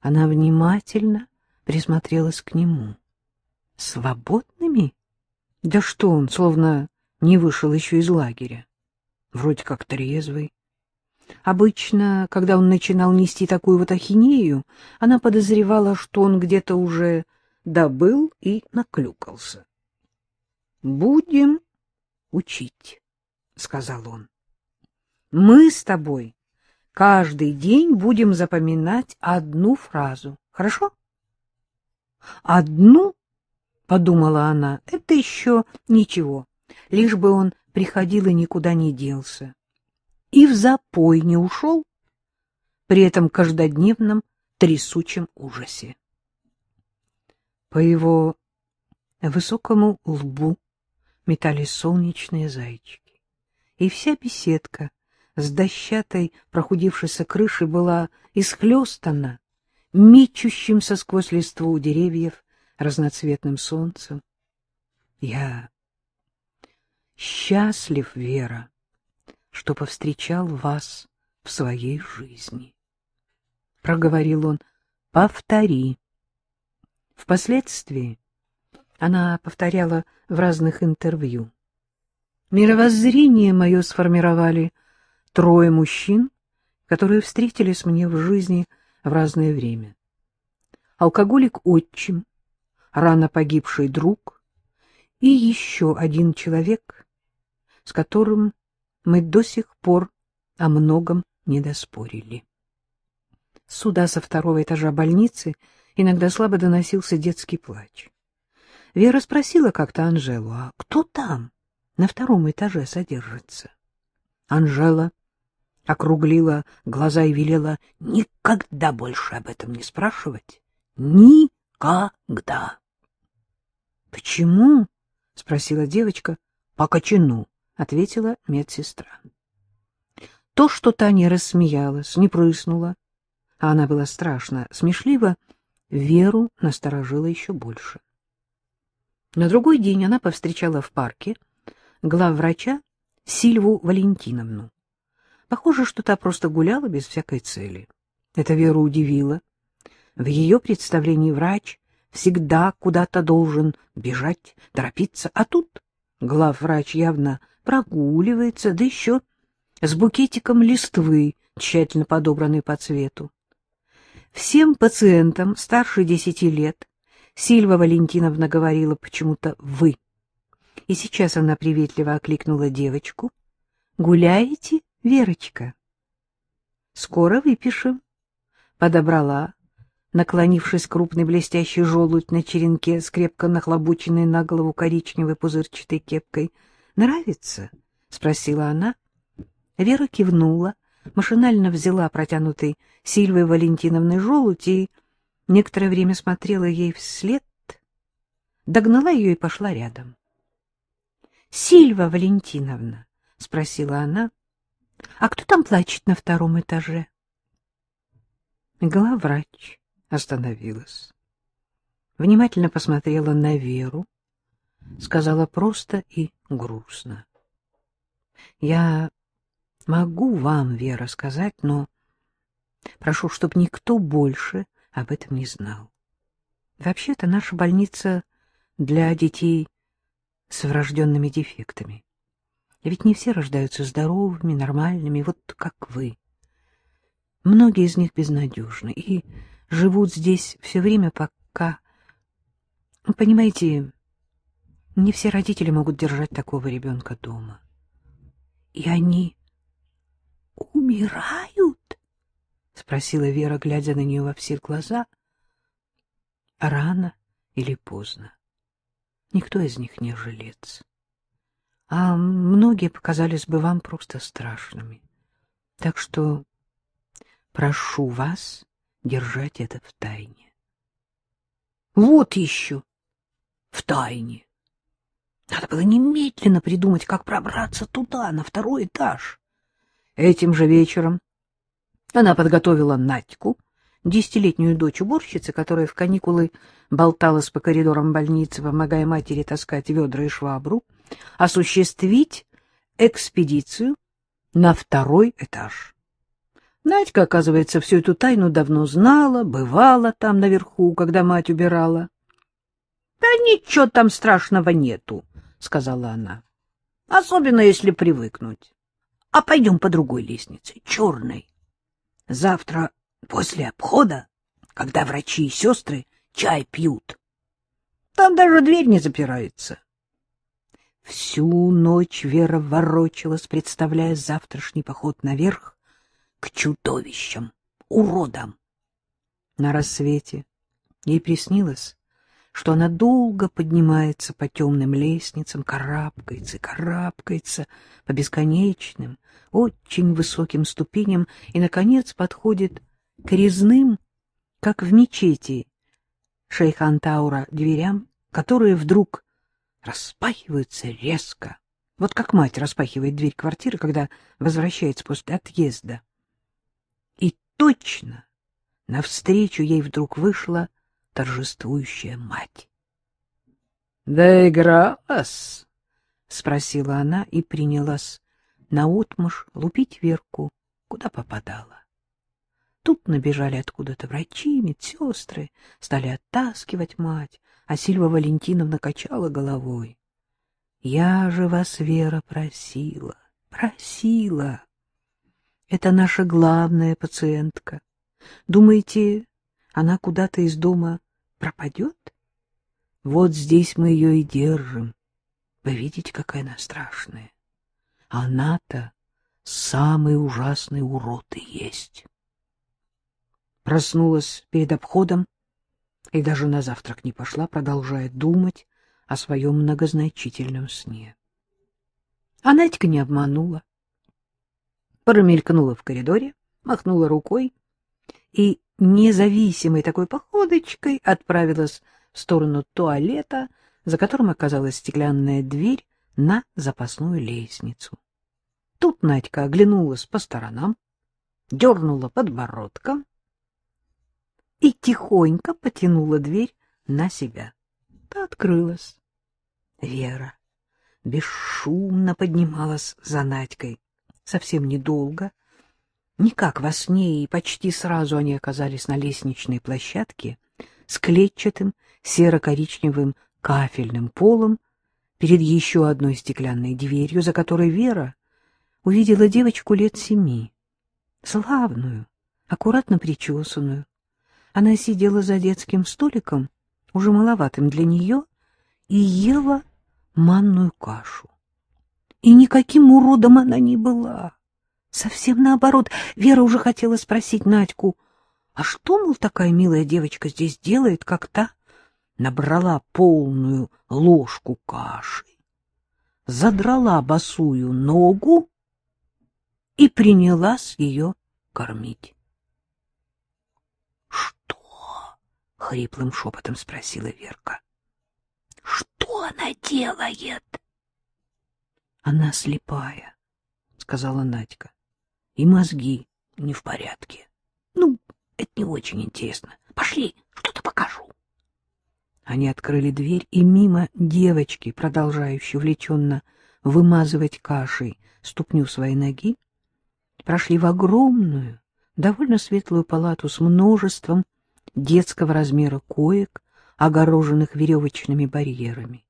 Она внимательно присмотрелась к нему. Свободными? Да что он, словно не вышел еще из лагеря. Вроде как трезвый. Обычно, когда он начинал нести такую вот ахинею, она подозревала, что он где-то уже добыл и наклюкался. — Будем учить, — сказал он. — Мы с тобой каждый день будем запоминать одну фразу. Хорошо? — Одну? — подумала она. — Это еще ничего, лишь бы он приходил и никуда не делся. И в запой не ушел при этом каждодневном трясучем ужасе. По его высокому лбу метались солнечные зайчики, и вся беседка с дощатой прохудившейся крышей была исхлестана мечущимся сквозь листву деревьев разноцветным солнцем. Я счастлив, Вера, что повстречал вас в своей жизни. Проговорил он, повтори. Впоследствии она повторяла в разных интервью. Мировоззрение мое сформировали трое мужчин, которые встретились мне в жизни в разное время. Алкоголик-отчим, рано погибший друг и еще один человек, с которым мы до сих пор о многом не доспорили. Сюда со второго этажа больницы иногда слабо доносился детский плач. Вера спросила как-то Анжелу, а кто там на втором этаже содержится? Анжела округлила глаза и велела никогда больше об этом не спрашивать. Никогда. — Почему? — спросила девочка. — По ответила медсестра. То, что Таня рассмеялась, не прыснула, а она была страшно смешлива, Веру насторожила еще больше. На другой день она повстречала в парке главврача Сильву Валентиновну. Похоже, что та просто гуляла без всякой цели. Это Веру удивило. В ее представлении врач всегда куда-то должен бежать, торопиться, а тут главврач явно прогуливается, да еще с букетиком листвы, тщательно подобранной по цвету. Всем пациентам старше десяти лет Сильва Валентиновна говорила почему-то «вы». И сейчас она приветливо окликнула девочку. «Гуляете, Верочка?» «Скоро выпишем», — подобрала, наклонившись крупный блестящий желудь на черенке с крепко нахлобученной на голову коричневой пузырчатой кепкой. «Нравится?» — спросила она. Вера кивнула, машинально взяла протянутый Сильвой Валентиновной желудь и некоторое время смотрела ей вслед, догнала ее и пошла рядом. — Сильва Валентиновна, — спросила она, — а кто там плачет на втором этаже? Главврач остановилась, внимательно посмотрела на Веру, сказала просто и грустно. — Я могу вам, Вера, сказать, но прошу, чтобы никто больше об этом не знал. Вообще-то наша больница для детей с врожденными дефектами. Ведь не все рождаются здоровыми, нормальными, вот как вы. Многие из них безнадежны и живут здесь все время, пока... Понимаете, не все родители могут держать такого ребенка дома. И они умирают? — спросила Вера, глядя на нее во все глаза. — Рано или поздно. Никто из них не жилец. А многие показались бы вам просто страшными. Так что прошу вас держать это в тайне. — Вот еще! В тайне! Надо было немедленно придумать, как пробраться туда, на второй этаж. Этим же вечером она подготовила Надьку, десятилетнюю дочь уборщицы, которая в каникулы болталась по коридорам больницы, помогая матери таскать ведра и швабру, осуществить экспедицию на второй этаж. Надька, оказывается, всю эту тайну давно знала, бывала там наверху, когда мать убирала. — Да ничего там страшного нету, — сказала она. — Особенно, если привыкнуть. А пойдем по другой лестнице, черной. Завтра после обхода, когда врачи и сестры чай пьют, там даже дверь не запирается. Всю ночь Вера ворочалась, представляя завтрашний поход наверх, к чудовищам, уродам. На рассвете ей приснилось, что она долго поднимается по темным лестницам, карабкается, карабкается по бесконечным, очень высоким ступеням и, наконец, подходит к резным, как в мечети, шейхантаура дверям, которые вдруг распахиваются резко, вот как мать распахивает дверь квартиры, когда возвращается после отъезда точно навстречу ей вдруг вышла торжествующая мать. — Доигралась? — спросила она и принялась наотмашь лупить Верку, куда попадала. Тут набежали откуда-то врачи, медсестры, стали оттаскивать мать, а Сильва Валентиновна качала головой. — Я же вас, Вера, просила, просила. Это наша главная пациентка. Думаете, она куда-то из дома пропадет? Вот здесь мы ее и держим. Вы видите, какая она страшная. Она-то самый ужасный урод и есть. Проснулась перед обходом и даже на завтрак не пошла, продолжая думать о своем многозначительном сне. А Надька не обманула промелькнула в коридоре, махнула рукой и независимой такой походочкой отправилась в сторону туалета, за которым оказалась стеклянная дверь на запасную лестницу. Тут Надька оглянулась по сторонам, дернула подбородком и тихонько потянула дверь на себя. Та открылась. Вера бесшумно поднималась за Надькой совсем недолго. Никак во сне, и почти сразу они оказались на лестничной площадке с клетчатым серо-коричневым кафельным полом перед еще одной стеклянной дверью, за которой Вера увидела девочку лет семи, славную, аккуратно причесанную. Она сидела за детским столиком, уже маловатым для нее, и ела манную кашу. И никаким уродом она не была. Совсем наоборот, Вера уже хотела спросить Надьку, а что, мол, такая милая девочка здесь делает, как та набрала полную ложку каши, задрала босую ногу и принялась ее кормить. — Что? — хриплым шепотом спросила Верка. — Что она делает? — она слепая, — сказала Надька. — И мозги не в порядке. Ну, это не очень интересно. Пошли, что-то покажу. Они открыли дверь, и мимо девочки, продолжающей увлеченно вымазывать кашей ступню своей ноги, прошли в огромную, довольно светлую палату с множеством детского размера коек, огороженных веревочными барьерами.